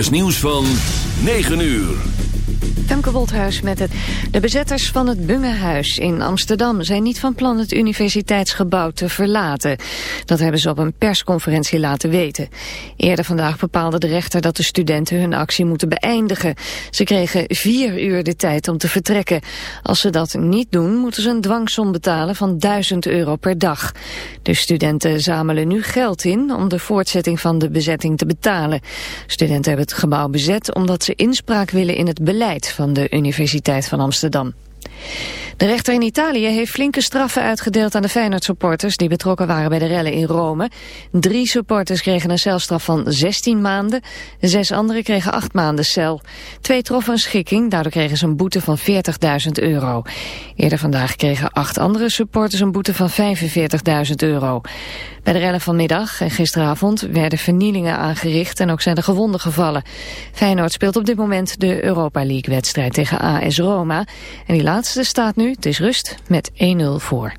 NOS nieuws van 9 uur. Femke Wolthuis met het. De bezetters van het Bungehuis in Amsterdam zijn niet van plan het universiteitsgebouw te verlaten. Dat hebben ze op een persconferentie laten weten. Eerder vandaag bepaalde de rechter dat de studenten hun actie moeten beëindigen. Ze kregen vier uur de tijd om te vertrekken. Als ze dat niet doen, moeten ze een dwangsom betalen van 1000 euro per dag. De studenten zamelen nu geld in om de voortzetting van de bezetting te betalen. Studenten hebben het gebouw bezet omdat ze inspraak willen in het beleid van de Universiteit van Amsterdam. De rechter in Italië heeft flinke straffen uitgedeeld aan de Feyenoord-supporters die betrokken waren bij de rellen in Rome. Drie supporters kregen een celstraf van 16 maanden, zes anderen kregen 8 maanden cel. Twee troffen een schikking, daardoor kregen ze een boete van 40.000 euro. Eerder vandaag kregen acht andere supporters een boete van 45.000 euro. Bij de rellen vanmiddag en gisteravond werden vernielingen aangericht en ook zijn er gewonden gevallen. Feyenoord speelt op dit moment de Europa League-wedstrijd tegen AS Roma. En die laatste staat nu, het is rust, met 1-0 voor.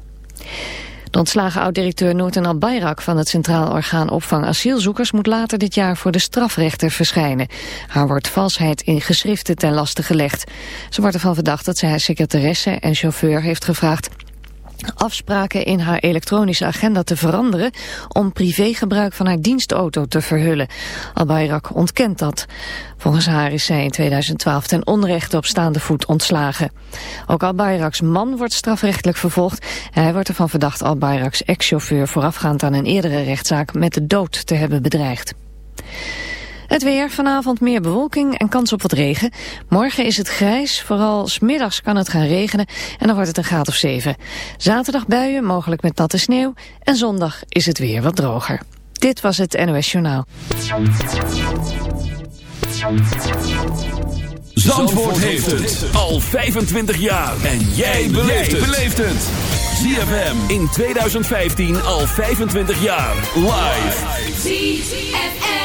De ontslagen oud-directeur Noorten Al-Bayrak van het Centraal Orgaan Opvang Asielzoekers moet later dit jaar voor de strafrechter verschijnen. Haar wordt valsheid in geschriften ten laste gelegd. Ze wordt ervan verdacht dat zij haar secretaresse en chauffeur heeft gevraagd afspraken in haar elektronische agenda te veranderen om privégebruik van haar dienstauto te verhullen. Al-Bayrak ontkent dat. Volgens haar is zij in 2012 ten onrechte op staande voet ontslagen. Ook Al-Bayraks man wordt strafrechtelijk vervolgd. Hij wordt ervan verdacht Al-Bayraks ex-chauffeur voorafgaand aan een eerdere rechtszaak met de dood te hebben bedreigd. Het weer, vanavond meer bewolking en kans op wat regen. Morgen is het grijs, vooral smiddags kan het gaan regenen en dan wordt het een graad of 7. Zaterdag buien, mogelijk met natte sneeuw. En zondag is het weer wat droger. Dit was het NOS Journaal. Zandvoort heeft het al 25 jaar. En jij beleeft het. ZFM in 2015 al 25 jaar. Live. ZFM.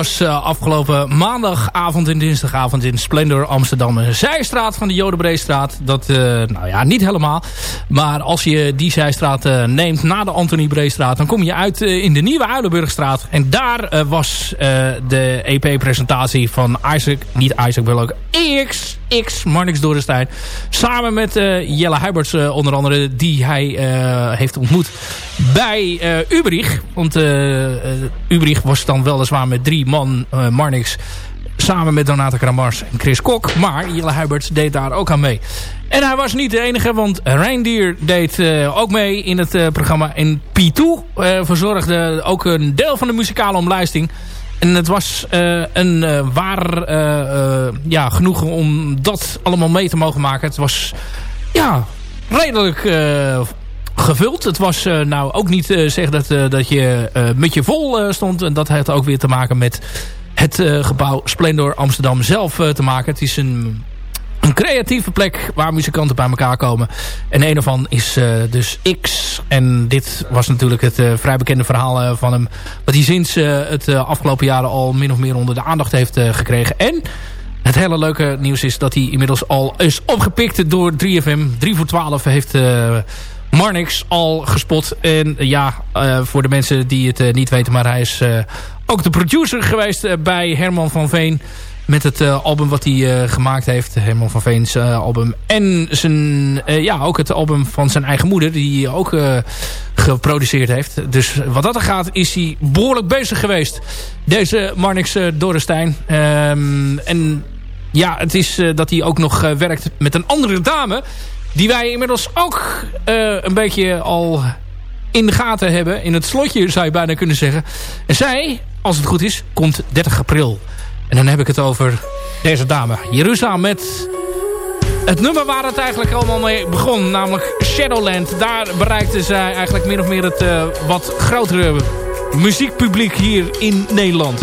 Was uh, afgelopen maandagavond en dinsdagavond in Splendor Amsterdam. Een zijstraat van de Jodenbreestraat. Dat, uh, nou ja, niet helemaal. Maar als je die zijstraat uh, neemt na de Antonie Breestraat... dan kom je uit in de Nieuwe Uilenburgstraat. En daar was de EP-presentatie van Isaac... Niet Isaac Bullock, EX, X, Marnix Dorenstein. Samen met Jelle Huiberts onder andere... die hij heeft ontmoet bij Ubrich. Want Ubrich was dan weliswaar met drie man, uh, Marnix... samen met Donata Kramars en Chris Kok. Maar Jelle Huiberts deed daar ook aan mee. En hij was niet de enige, want Reindeer deed uh, ook mee in het uh, programma. En P2 verzorgde ook een deel van de muzikale omlijsting. En het was een waar ja, genoegen om dat allemaal mee te mogen maken. Het was ja, redelijk gevuld. Het was uh, nou ook niet uh, zeg dat, uh, dat je met je vol stond. En dat heeft ook weer te maken met het gebouw Splendor Amsterdam zelf te maken. Het is een, een creatieve plek waar muzikanten bij elkaar komen. En een ervan is dus X. En dit was natuurlijk het vrij bekende verhaal van hem. Wat hij sinds het afgelopen jaren al min of meer onder de aandacht heeft gekregen. En... Het hele leuke nieuws is dat hij inmiddels al is opgepikt door 3FM. 3 voor 12 heeft Marnix al gespot. En ja, uh, voor de mensen die het uh, niet weten, maar hij is uh, ook de producer geweest bij Herman van Veen. Met het album wat hij gemaakt heeft. Herman van Veens album. En zijn, ja, ook het album van zijn eigen moeder. Die hij ook geproduceerd heeft. Dus wat dat er gaat is hij behoorlijk bezig geweest. Deze Marnix Dorrestein. Um, en ja, het is dat hij ook nog werkt met een andere dame. Die wij inmiddels ook uh, een beetje al in de gaten hebben. In het slotje zou je bijna kunnen zeggen. En zij, als het goed is, komt 30 april. En dan heb ik het over deze dame. Jeruzalem met het nummer waar het eigenlijk allemaal mee begon. Namelijk Shadowland. Daar bereikte zij eigenlijk min of meer het uh, wat grotere muziekpubliek hier in Nederland.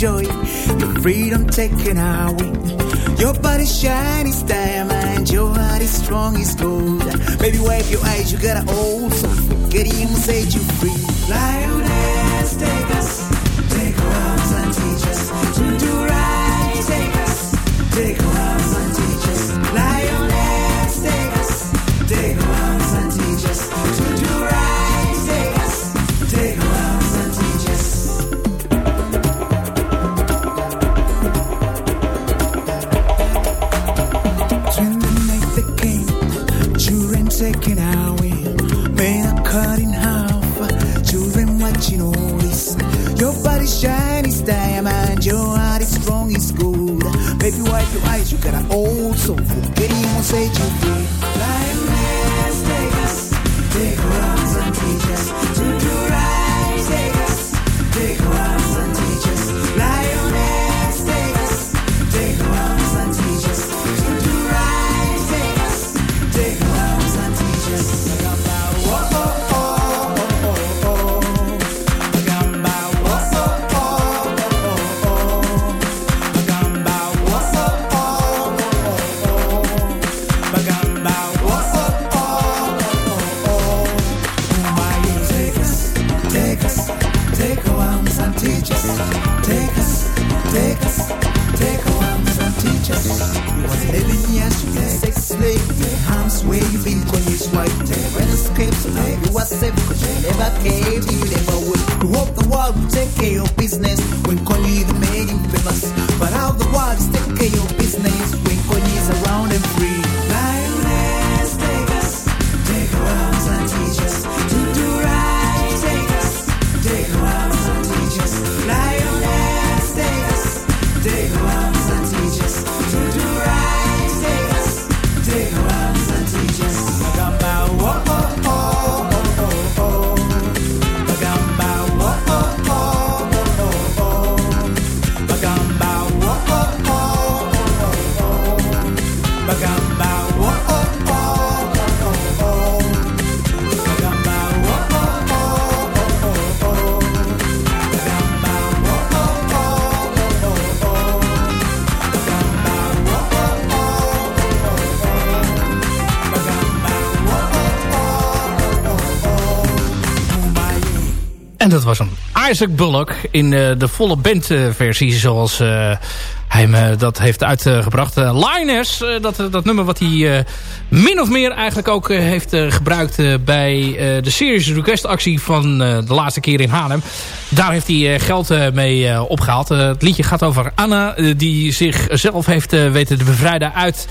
Joy, your freedom taken away. Your body shiny as diamond, your heart is strong as gold. Baby, wipe your eyes, you got an old soul. Forget him, set you free. Lioness, take where you been when you swipe. Never escape, so now you are safe. Cause you never cave, you never will. You hope the world will take care of business. When Connie the Isaac Bullock in eh, de volle bandversie zoals eh, hij me dat heeft uitgebracht. Uh, Linus, eh, dat, dat nummer wat hij eh, min of meer eigenlijk ook eh, heeft eh, gebruikt eh, bij eh, de Serious Request actie van eh, de laatste keer in Haarlem. Daar heeft hij eh, geld eh, mee eh, opgehaald. Eh, het liedje gaat over Anna eh, die zichzelf heeft eh, weten te bevrijden uit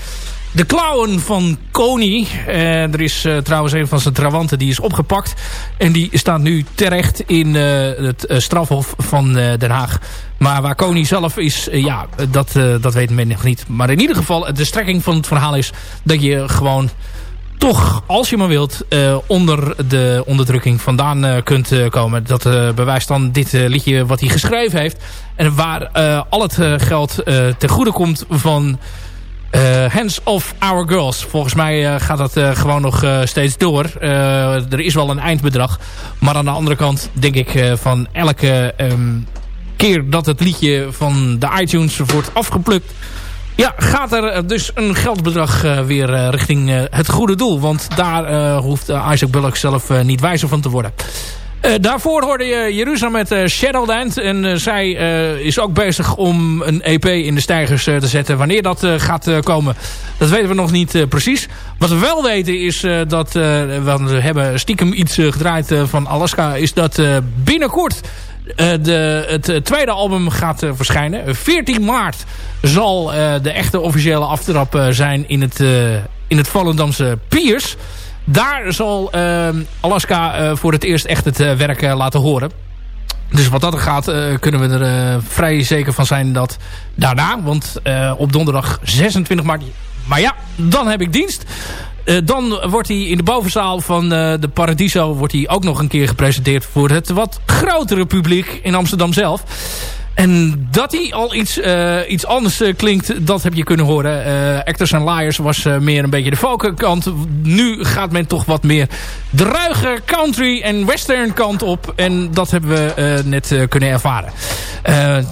de klauwen van Kony. Eh, er is eh, trouwens een van zijn trawanten die is opgepakt. En die staat nu terecht in eh, het strafhof van Den Haag. Maar waar Kony zelf is, ja, dat, dat weet men nog niet. Maar in ieder geval, de strekking van het verhaal is dat je gewoon toch, als je maar wilt, onder de onderdrukking vandaan eh, kunt komen. Dat bewijst dan dit liedje wat hij geschreven heeft. En waar al het geld ten goede komt van eh, Hands of Our Girls. Volgens mij eh, gaat dat eh, gewoon nog steeds door. Er is wel een eindbedrag. Maar aan de andere kant denk ik van elke ehm, keer dat het liedje van de iTunes wordt afgeplukt... Ja, gaat er dus een geldbedrag weer richting het goede doel. Want daar hoeft Isaac Bullock zelf niet wijzer van te worden. Eh, daarvoor hoorde je Jeruzalem met eh, Shadowland. En eh, zij is ook bezig om een EP in de stijgers te zetten. Wanneer dat gaat komen, dat weten we nog niet precies. Wat we wel weten is dat... want we hebben stiekem iets gedraaid van Alaska. Is dat binnenkort... de, het tweede album gaat verschijnen. 14 maart zal de echte officiële aftrap zijn in het, in het Volendamse Piers. Daar zal eh, Alaska eh, voor het eerst echt het eh, werk eh, laten horen. Dus wat dat gaat, kunnen we er vrij zeker van zijn dat daarna... want op donderdag 26 maart... maar ja, dan heb ik dienst. Dan wordt hij in de bovenzaal van de Paradiso... wordt hij ook nog een keer gepresenteerd voor het wat grotere publiek in Amsterdam zelf. En dat hij al iets, uh, iets anders uh, klinkt, dat heb je kunnen horen. Uh, Actors and Liars was meer een beetje de folkkant. Nu gaat men toch wat meer druige country en western kant op. En dat hebben we net kunnen ervaren.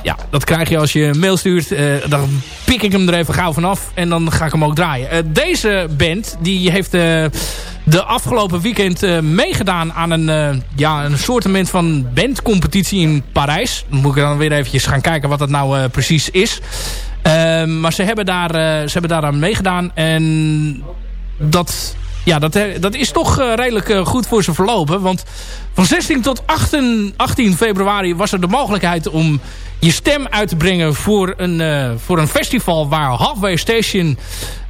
ja, dat krijg je als je een mail stuurt. dan pik ik hem er even gauw vanaf en dan ga ik hem ook draaien. deze band, die heeft de afgelopen weekend uh, meegedaan aan een, uh, ja, een soortement van bandcompetitie in Parijs. Dan moet ik dan weer eventjes gaan kijken wat dat nou uh, precies is. Ehm, maar ze hebben, daar, ze hebben daar aan meegedaan. En dat, ja, dat, dat is toch redelijk goed voor ze verlopen. Want van 16 tot 18, 18 februari was er de mogelijkheid om je stem uit te brengen voor een, uh, voor een festival waar Halfway Station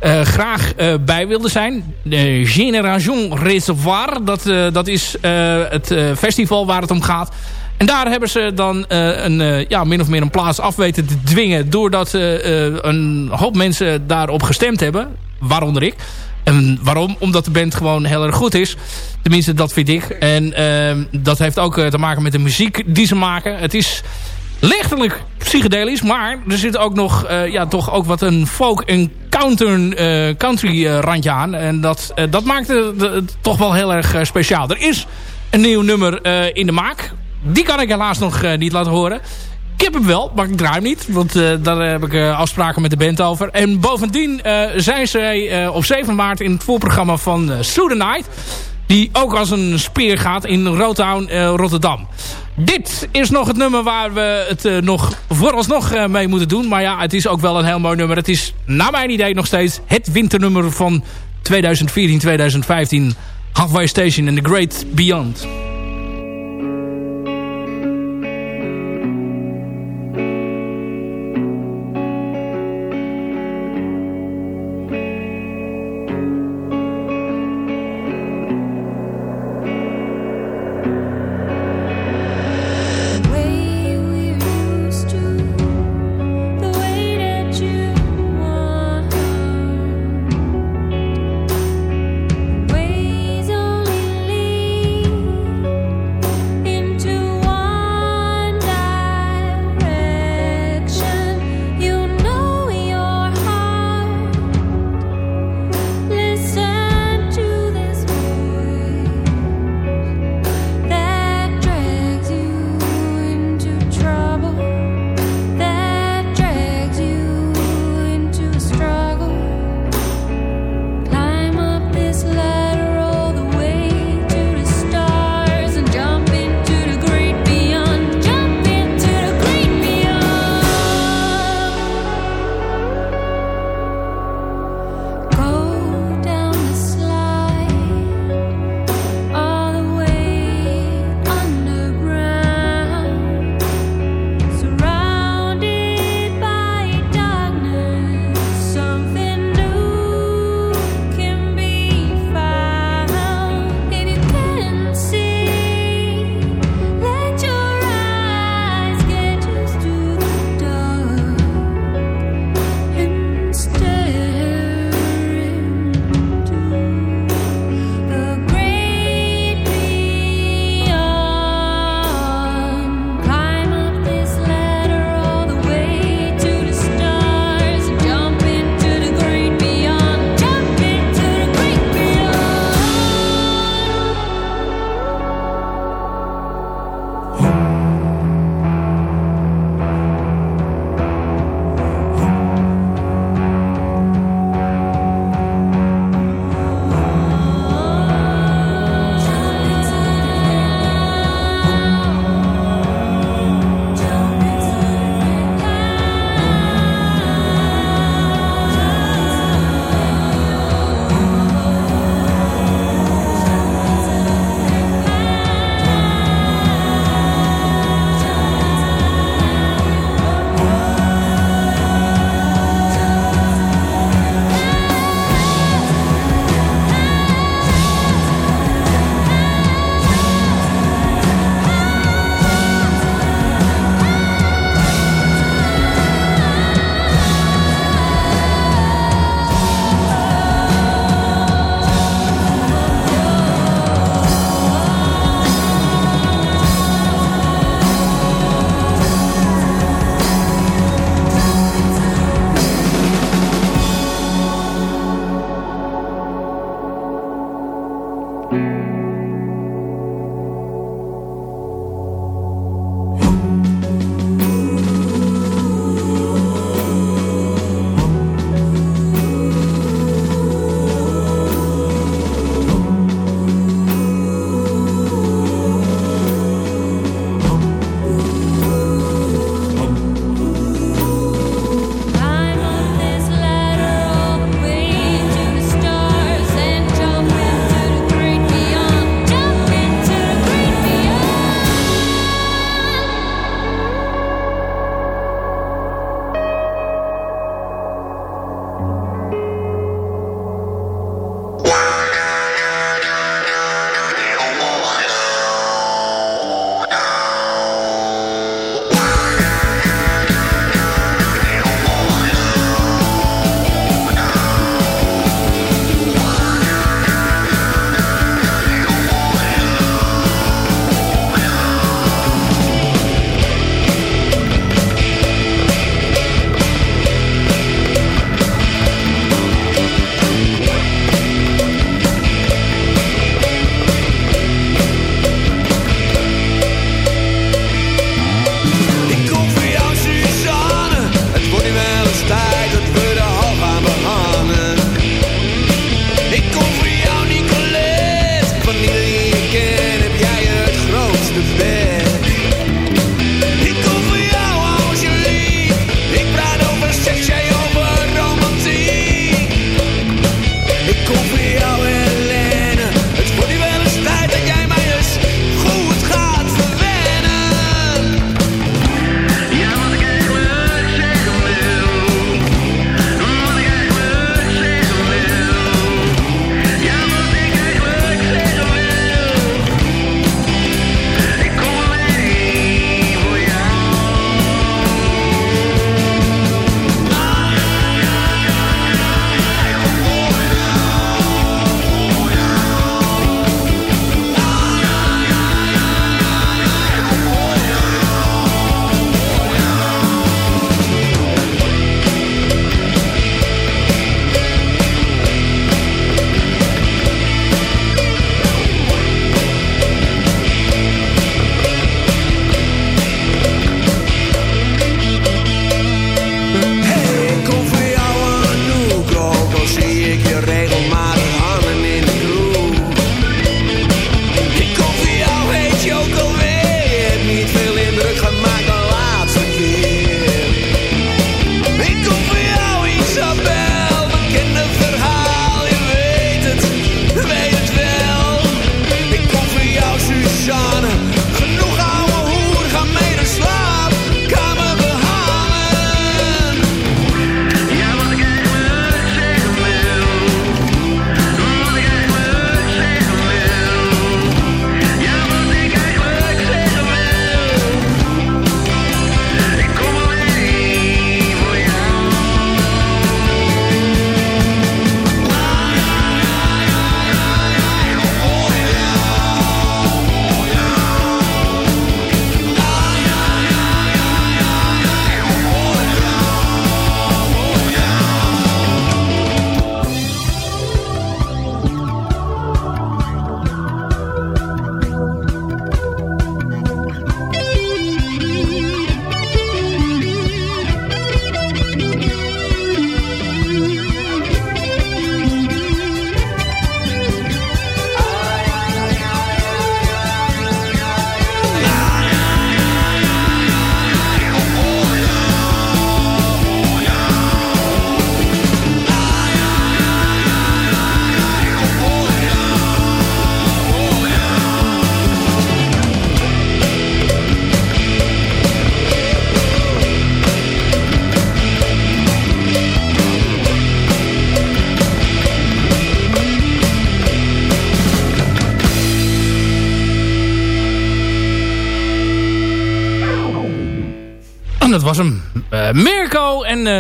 uh, graag uh, bij wilde zijn. De Génération Reservoir, dat, dat is het festival waar het om gaat. En daar hebben ze dan een, ja, min of meer een plaats af weten te dwingen... doordat een hoop mensen daarop gestemd hebben, waaronder ik... En waarom? Omdat de band gewoon heel erg goed is. Tenminste, dat vind ik. En dat heeft ook te maken met de muziek die ze maken. Het is lichtelijk psychedelisch. Maar er zit ook nog uh, ja, toch ook wat een folk en counter, uh, country randje aan. En dat, dat maakt het toch wel heel erg speciaal. Er is een nieuw nummer in de maak. Die kan ik helaas nog niet laten horen. Ik heb hem wel, maar ik draai hem niet. Want daar heb ik afspraken met de band over. En bovendien zijn zij op 7 maart in het voorprogramma van uh, Night. Die ook als een speer gaat in Rotown, Rotterdam. Dit is nog het nummer waar we het nog vooralsnog mee moeten doen. Maar ja, het is ook wel een heel mooi nummer. Het is naar mijn idee nog steeds het winternummer van 2014-2015. Halfway Station in The Great Beyond.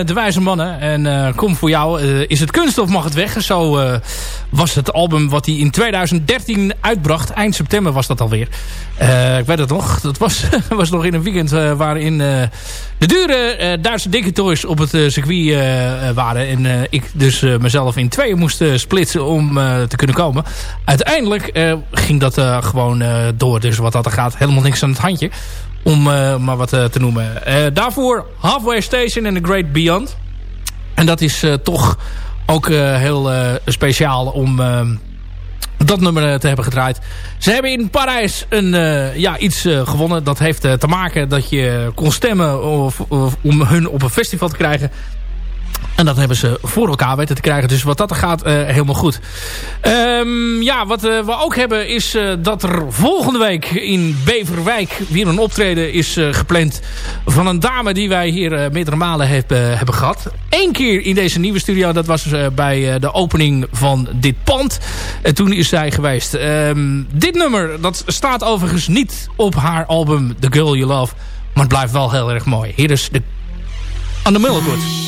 De wijze mannen. En uh, kom voor jou. is het kunst of mag het weg? Zo was het album wat hij in 2013 uitbracht. Eind september was dat alweer. ik weet het nog. Dat was, was nog in een weekend waarin de dure Duitse toys op het circuit waren. En ik dus mezelf in tweeën moest splitsen om te kunnen komen. Uiteindelijk ging dat gewoon door. Dus wat dat er gaat, helemaal niks aan het handje. Om uh, maar wat uh, te noemen. Uh, daarvoor Halfway Station en The Great Beyond. En dat is toch ook heel speciaal om dat nummer te hebben gedraaid. Ze hebben in Parijs een, ja, iets gewonnen. Dat heeft te maken dat je kon stemmen of, om hun op een festival te krijgen. En dat hebben ze voor elkaar weten te krijgen. Dus wat dat er gaat, uh, helemaal goed. Um, ja, wat uh, we ook hebben is uh, dat er volgende week in Beverwijk weer een optreden is gepland. Van een dame die wij hier meerdere malen heb, hebben gehad. Eén keer in deze nieuwe studio. Dat was bij de opening van dit pand. En toen is zij geweest. Um, dit nummer, dat staat overigens niet op haar album The Girl You Love. Maar het blijft wel heel erg mooi. Hier is de... Aan de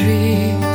dream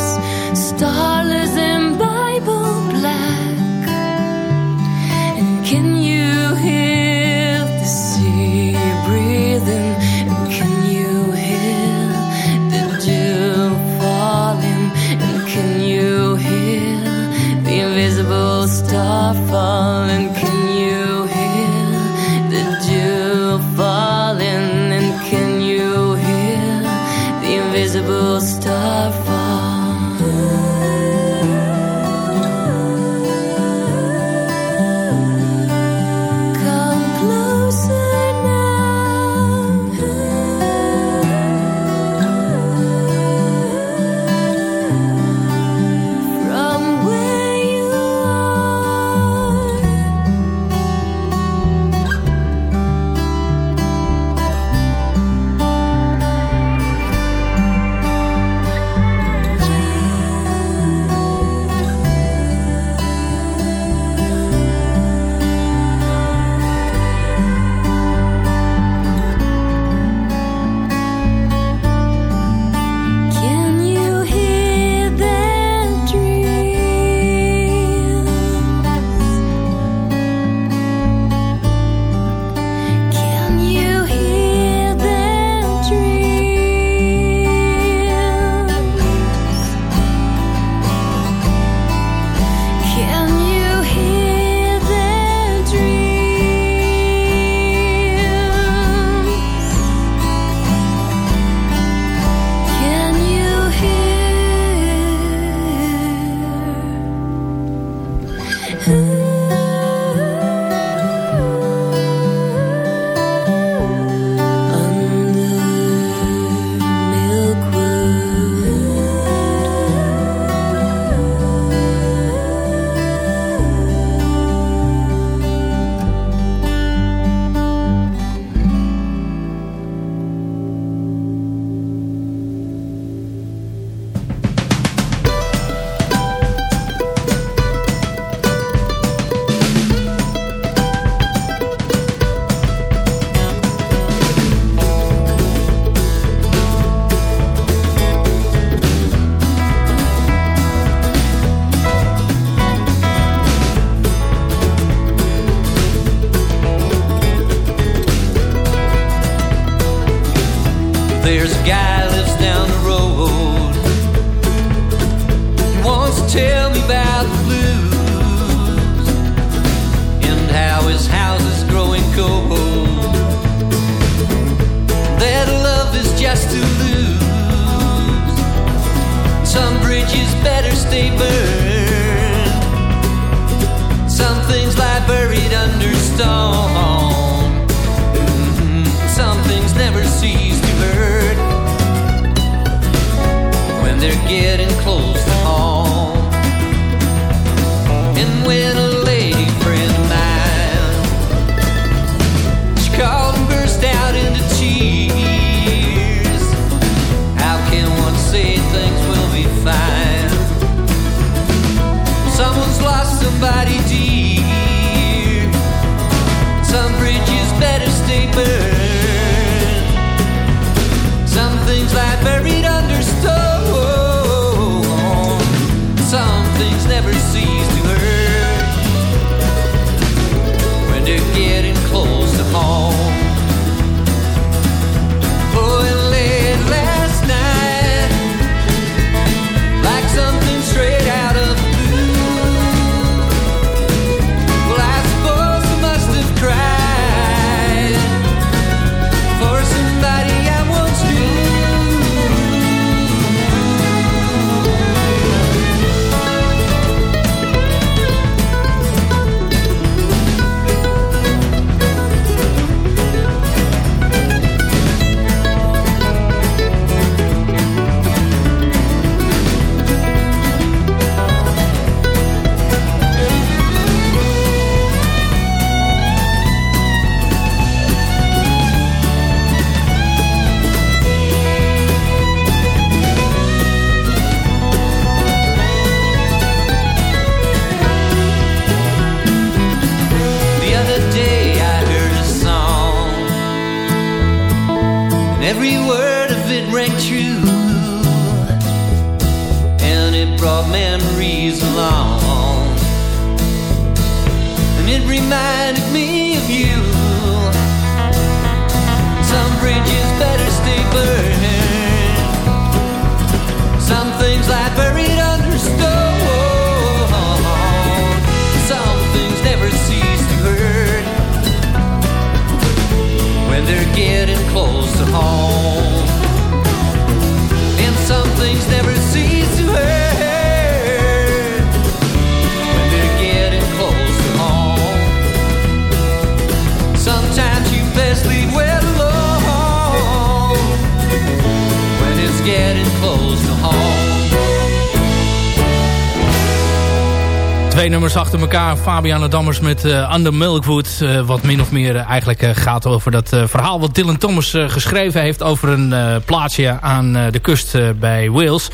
Twee nummers achter elkaar. Fabiana Dammers met uh, Under Milkwood. Uh, wat min of meer eigenlijk gaat over dat verhaal wat Dylan Thomas geschreven heeft... over een plaatsje aan de kust bij Wales.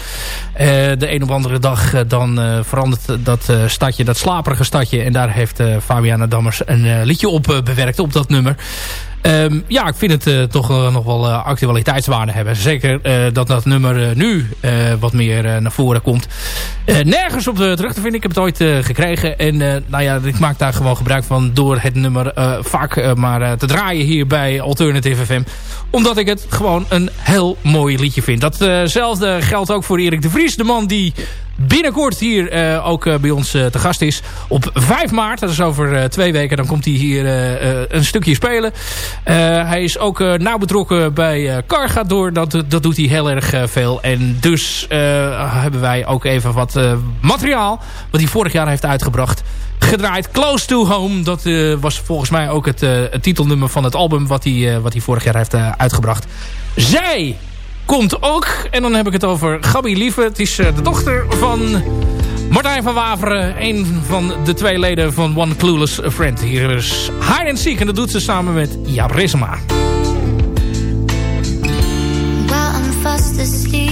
de een of andere dag dan verandert dat stadje, dat slaperige stadje. En daar heeft Fabiana Dammers een liedje op bewerkt op dat nummer. Um, ja, ik vind het uh, toch uh, nog wel uh, actualiteitswaarde hebben. Zeker dat dat nummer nu wat meer naar voren komt. nergens op de terug te vinden. Ik heb het ooit gekregen. En nou ja, ik maak daar gewoon gebruik van door het nummer vaak maar te draaien hier bij Alternative FM. Omdat ik het gewoon een heel mooi liedje vind. Datzelfde geldt ook voor Erik de Vries. De man die binnenkort hier ook bij ons te gast is. Op 5 maart, dat is over twee weken, dan komt hij hier een stukje spelen. Hij is ook nauw betrokken bij Carga door. Dat, dat doet hij heel erg veel. En dus hebben wij ook even wat materiaal, wat hij vorig jaar heeft uitgebracht, gedraaid. Close to Home, dat was volgens mij ook het, titelnummer van het album wat hij, wat hij vorig jaar heeft uitgebracht. Zij komt ook. En dan heb ik het over Gabi Lieve. Het is de dochter van Martijn van Waveren. Een van de twee leden van One Clueless Friend. Hier is Hide and Seek. En dat doet ze samen met Jaap Risma. While I'm fast asleep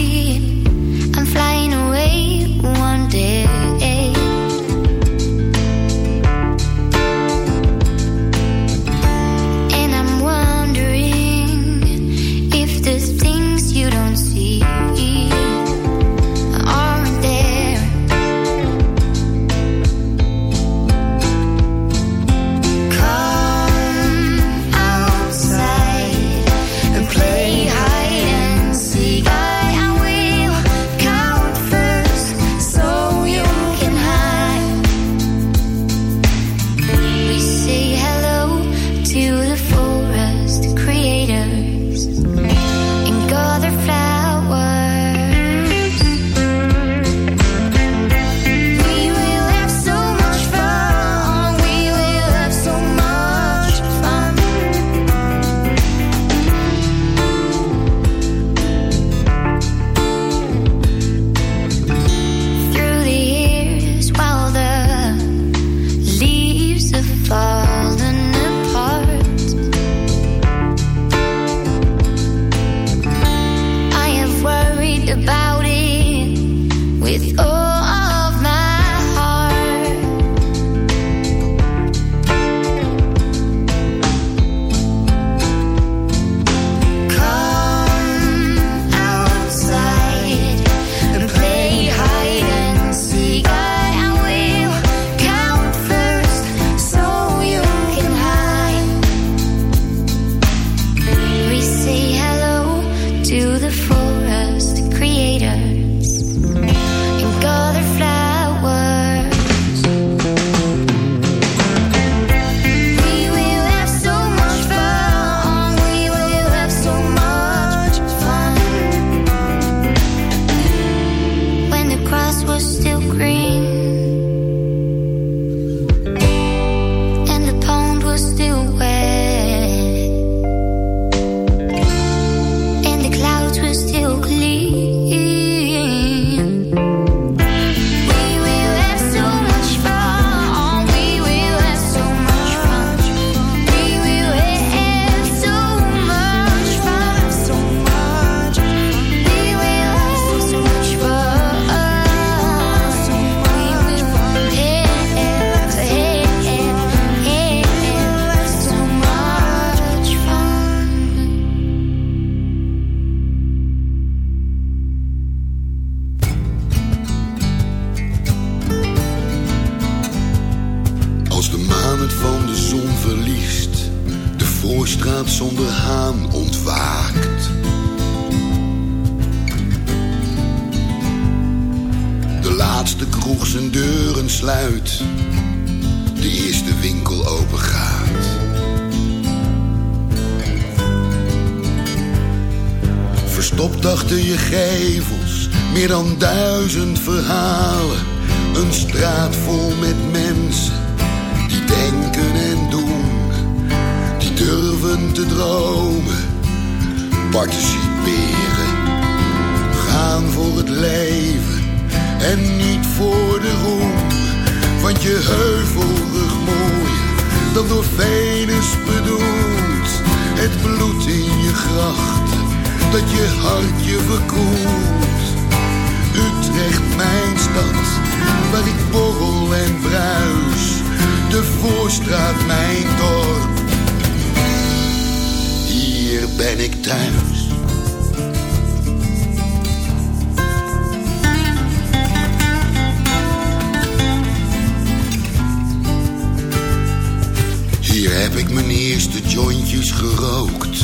gerookt,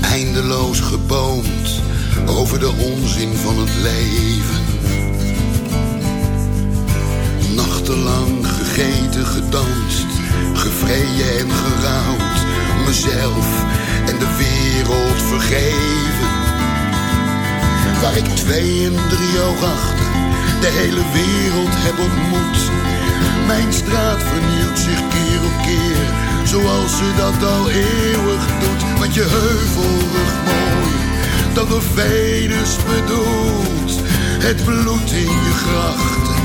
eindeloos geboomd over de onzin van het leven. Nachtenlang gegeten, gedanst, gevreden en gerouwd, mezelf en de wereld vergeven. Waar ik twee en drie oog achter de hele wereld heb ontmoet. Mijn straat vernieuwt zich keer op keer, zoals ze dat al eeuwig doet. Want je heuvelrug mooi, dat door Venus bedoelt. Het bloed in je grachten,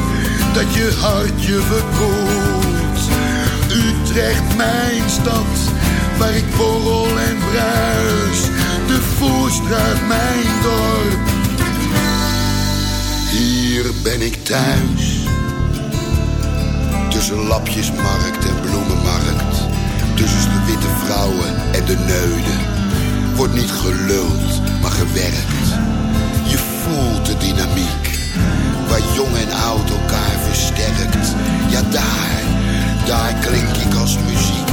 dat je hart je verkoelt. Utrecht, mijn stad, waar ik borrel en bruis. De Voorstraat, mijn dorp. Hier ben ik thuis. Tussen lapjesmarkt en bloemenmarkt. Tussen de witte vrouwen en de neuden. Wordt niet geluld, maar gewerkt. Je voelt de dynamiek. Waar jong en oud elkaar versterkt. Ja, daar, daar klink ik als muziek.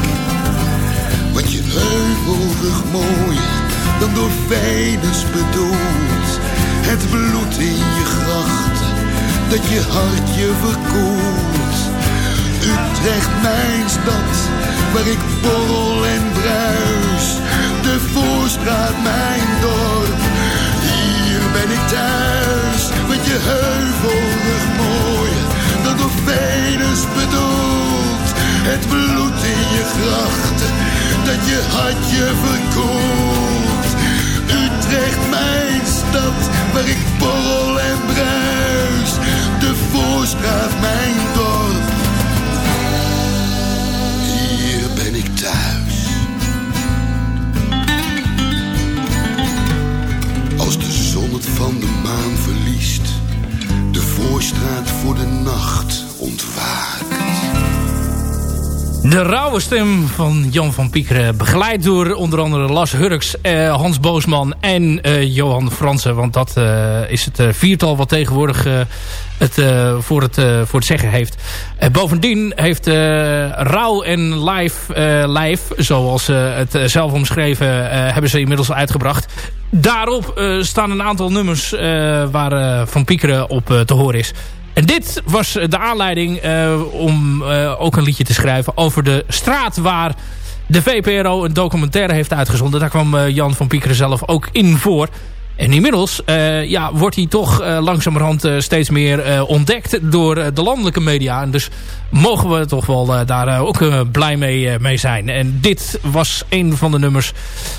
Want je heuvelrug mooier dan door Venus bedoeld. Het bloed in je grachten, dat je hart je verkoelt. Utrecht, mijn stad, waar ik borrel en bruis. De Voorstraat, mijn dorp, hier ben ik thuis. Met je heuvelrug mooi, dat door Venus bedoelt. Het bloed in je grachten, dat je hart je verkoelt. Utrecht, mijn stad, waar ik borrel en bruis. De Voorstraat, mijn dorp. Thuis. Als de zon het van de maan verliest, de Voorstraat voor de nacht ontwaakt. De rauwe stem van Jan van Piekeren. Begeleid door onder andere Las Hurks, eh, Hans Boosman en eh, Johan Fransen. Want dat eh, is het eh, viertal wat tegenwoordig eh, het, eh, voor, het, voor het zeggen heeft. Bovendien heeft Rauw en Live, live zoals ze het zelf omschreven, hebben ze inmiddels uitgebracht. Daarop staan een aantal nummers waar Van Piekeren op te horen is. En dit was de aanleiding eh, om eh, ook een liedje te schrijven over de straat waar de VPRO een documentaire heeft uitgezonden. Daar kwam eh, Jan van Piekeren zelf ook in voor. En inmiddels eh, ja, wordt hij toch eh, langzamerhand eh, steeds meer eh, ontdekt door eh, de landelijke media. En dus mogen we toch wel eh, daar eh, ook eh, blij mee, eh, mee zijn. En dit was een van de nummers,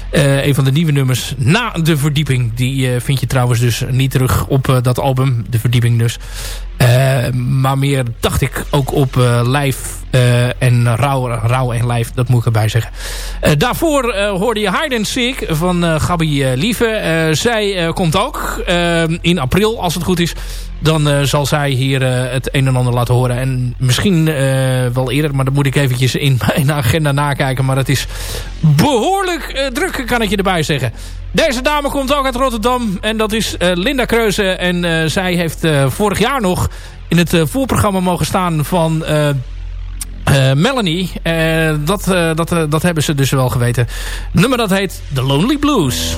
eh, een van de nieuwe nummers na de verdieping. Die eh, vind je trouwens dus niet terug op eh, dat album, de verdieping dus. Eh, maar meer dacht ik ook op uh, live uh, en rauw, en live. Dat moet ik erbij zeggen. Daarvoor hoorde je Hide and Seek van Gabi Lieve. zij komt ook in april als het goed is. Dan zal zij hier het een en ander laten horen. En misschien wel eerder. Maar dat moet ik eventjes in mijn agenda nakijken. Maar het is behoorlijk druk kan ik je erbij zeggen. Deze dame komt ook uit Rotterdam. En dat is Linda Kreuze. En zij heeft vorig jaar nog in het voorprogramma mogen staan van Melanie. dat, dat, dat hebben ze dus wel geweten. nummer dat heet The Lonely Blues.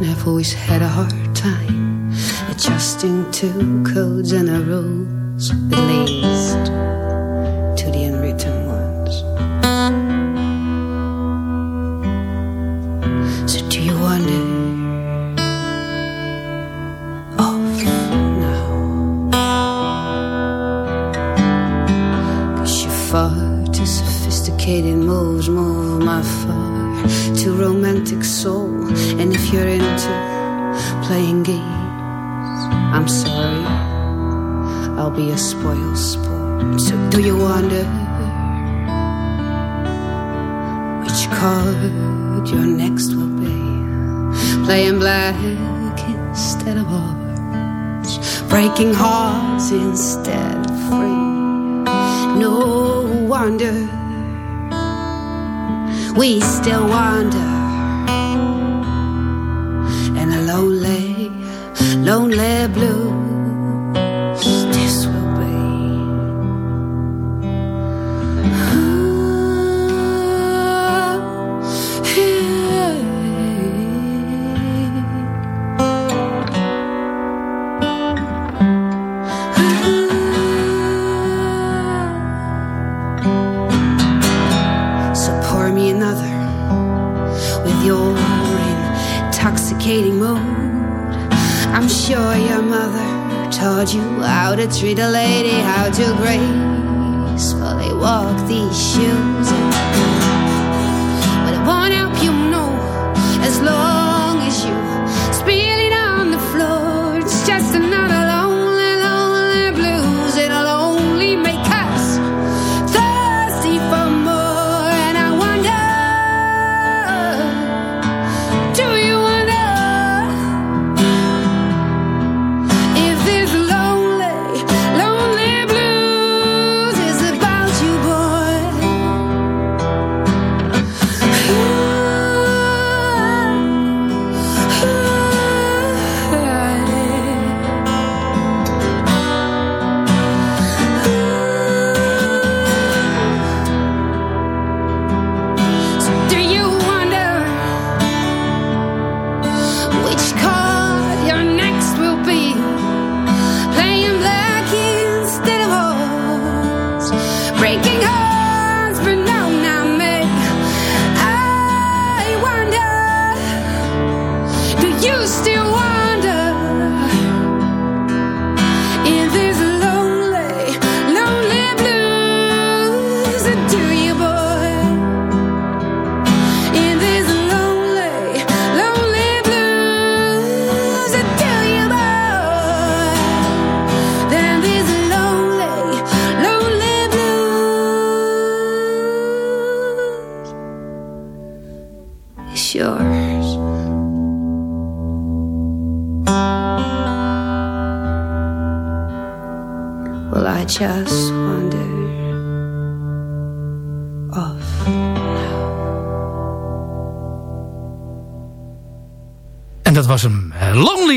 Wine, I've always had a hard time adjusting to codes and the rules, at least still walk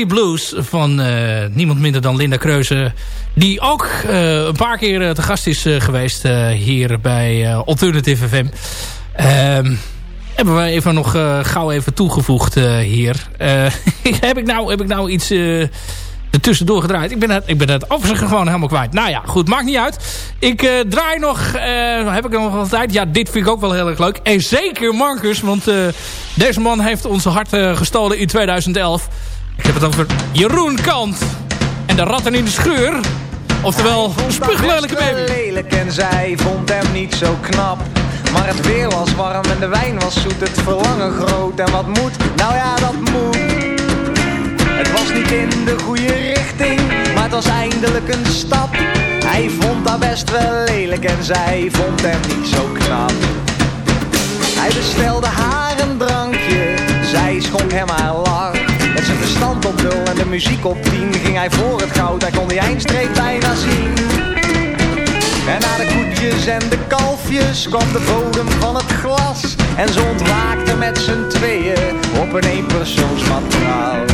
Eh, Blues van uh, niemand minder dan Linda Kreuze. Die ook uh, een paar keer te gast is geweest hier bij Alternative FM. Ehm, hebben we even nog gauw even toegevoegd hier. heb, ik nou, heb ik nou iets tussendoor gedraaid. Ik ben het, ik ben het gewoon helemaal kwijt. Nou ja, goed, maakt niet uit. Ik draai nog, heb ik nog wel tijd? Ja, dit vind ik ook wel heel erg leuk. En zeker Marcus, want deze man heeft onze hart gestolen in 2011. Ik heb het over Jeroen Kant. En de ratten in de scheur. Oftewel, spuuglelijke baby. lelijk en zij vond hem niet zo knap. Maar het weer was warm en de wijn was zoet. Het verlangen groot en wat moet? Nou ja, dat moet. Het was niet in de goede richting, maar het was eindelijk een stap. Hij vond haar best wel lelijk en zij vond hem niet zo knap. Hij bestelde haar een drankje, zij schonk hem haar lach. Met zijn verstand op nul en de muziek op tien ging hij voor het goud, hij kon die eindstreep bijna zien. En na de koetjes en de kalfjes kwam de bodem van het glas. En ze ontwaakten met z'n tweeën op een eenpersoonsmatras.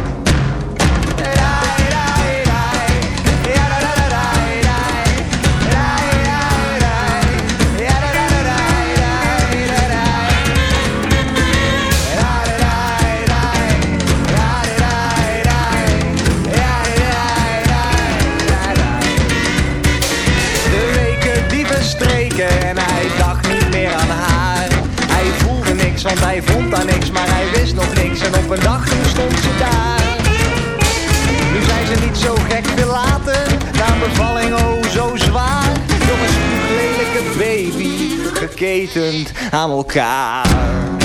Niks. En op een dag toen stond ze daar. Nu zijn ze niet zo gek veel later, na bevalling oh zo zwaar. Jongens, lelijke baby, geketend aan elkaar.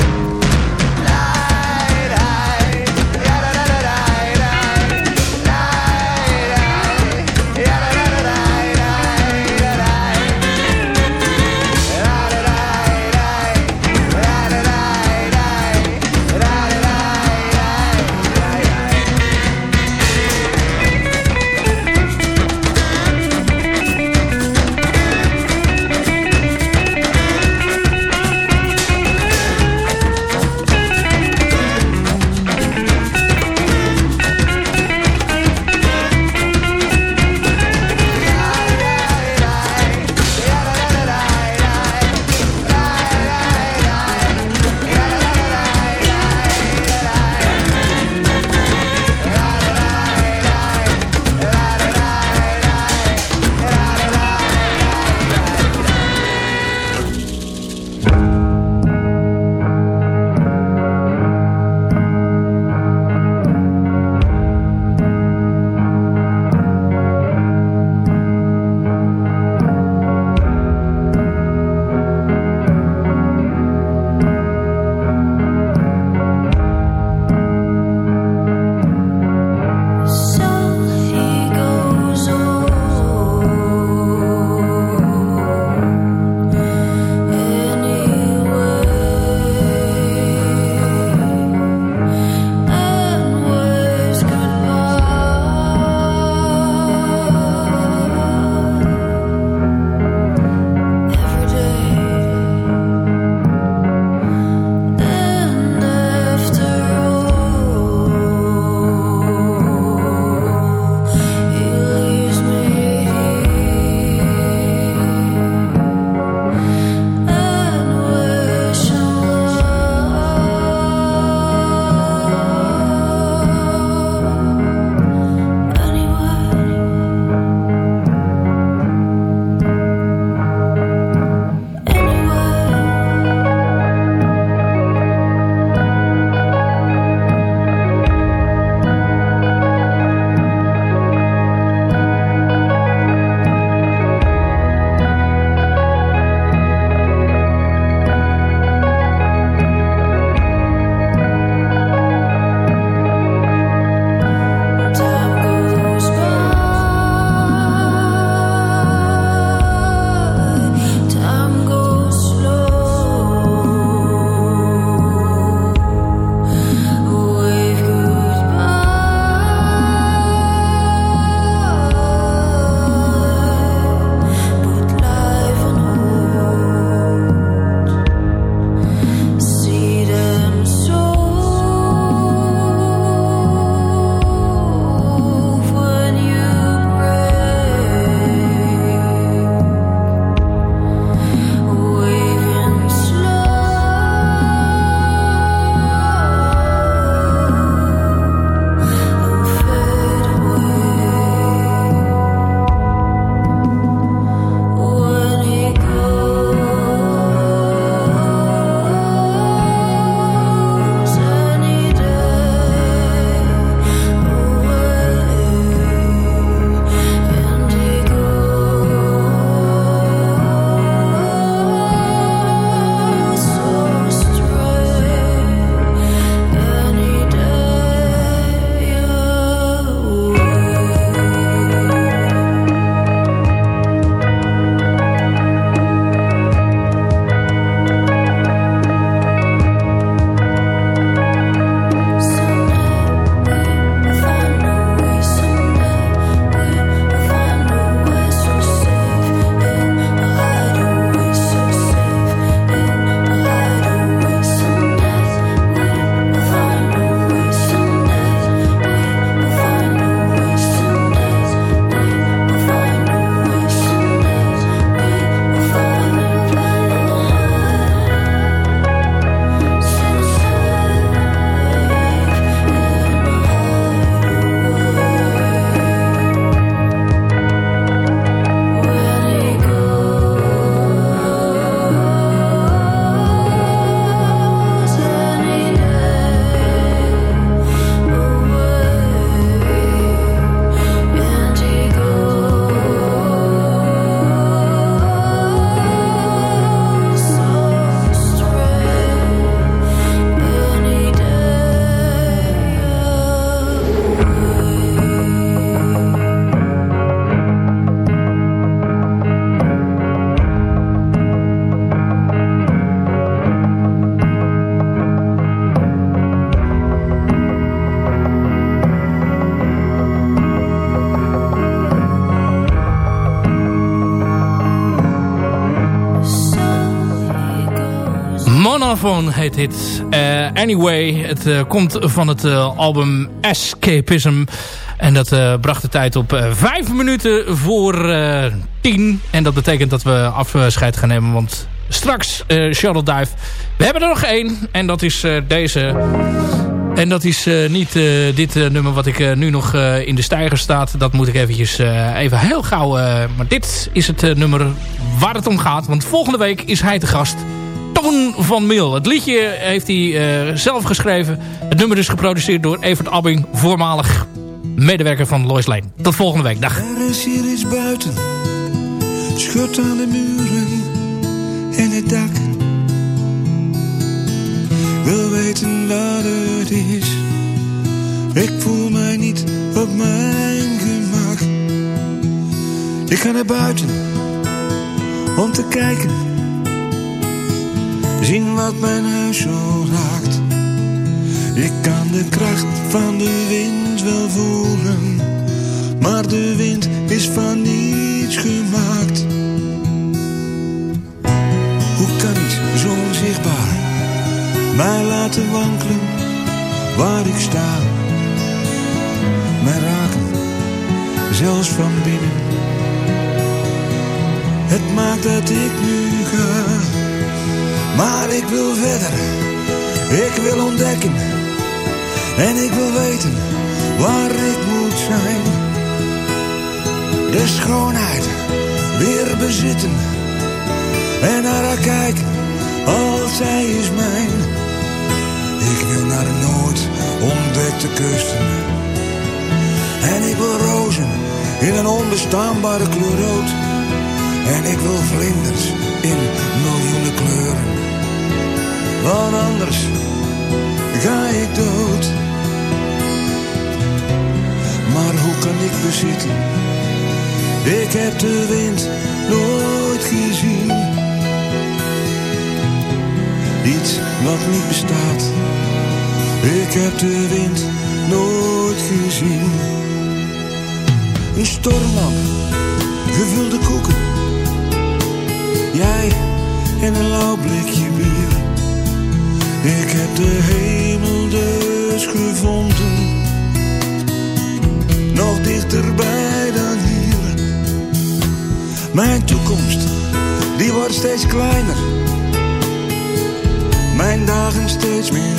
Monophone heet dit. Uh, anyway, het uh, komt van het uh, album Escapism. En dat bracht de tijd op vijf minuten voor tien. En dat betekent dat we afscheid gaan nemen. Want straks Shuttle Dive. We hebben er nog één. En dat is deze... En dat is niet dit nummer wat ik nu nog in de stijger staat. Dat moet ik eventjes even heel gauw... maar dit is het nummer waar het om gaat. Want volgende week is hij te gast. Van Mil. Het liedje heeft hij zelf geschreven. Het nummer is geproduceerd door Evert Abbing. Voormalig medewerker van Lois Lane. Tot volgende week. Dag. Er is hier iets buiten. Schut aan de muren. En het dak wil weten wat het is. Ik voel mij niet op mijn gemak. Ik ga naar buiten om te kijken. Zien wat mijn huis zo raakt. Ik kan de kracht van de wind wel voelen. Maar de wind is van niets gemaakt. Hoe kan iets zo onzichtbaar? mij laten wankelen waar ik sta. Mij raken, zelfs van binnen. Het maakt dat ik nu ga, maar ik wil verder. Ik wil ontdekken en ik wil weten waar ik moet zijn. De schoonheid weer bezitten en naar haar kijken als zij is mijn. Ik wil naar nooit ontdekte kusten. En ik wil rozen in een onbestaanbare kleur rood. En ik wil vlinders in miljoenen kleuren. Want anders ga ik dood. Maar hoe kan ik bezitten? Ik heb de wind nooit gezien. Iets wat niet bestaat ik heb de wind nooit gezien. Een stormlamp, gevulde koeken. Jij en een lauw blikje bier. Ik heb de hemel dus gevonden. Nog dichterbij dan hier. Mijn toekomst, die wordt steeds kleiner. Mijn dagen steeds meer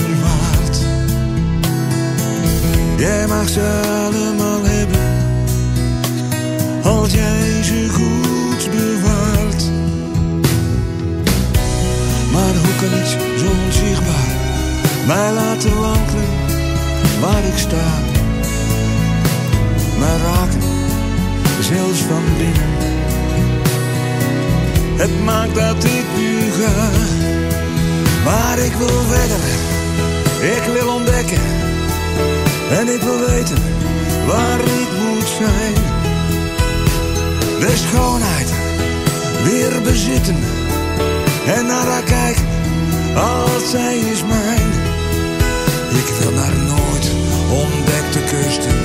Jij mag ze allemaal hebben, als jij ze goed Kan iets onzichtbaar mij laten wankelen waar ik sta? Mij raken, zelfs van binnen. Het maakt dat ik nu ga, maar ik wil verder. Ik wil ontdekken en ik wil weten waar ik moet zijn. De schoonheid weer bezitten. En naar haar kijken als zij is mijn. Ik wil naar nooit ontdekte kusten.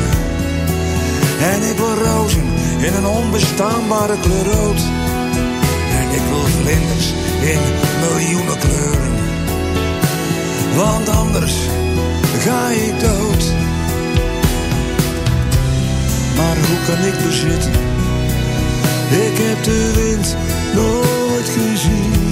En ik wil rozen in een onbestaanbare kleur rood. En ik wil vlinders in miljoenen kleuren. Want anders ga ik dood. Maar hoe kan ik bezitten? Ik heb de wind nooit gezien.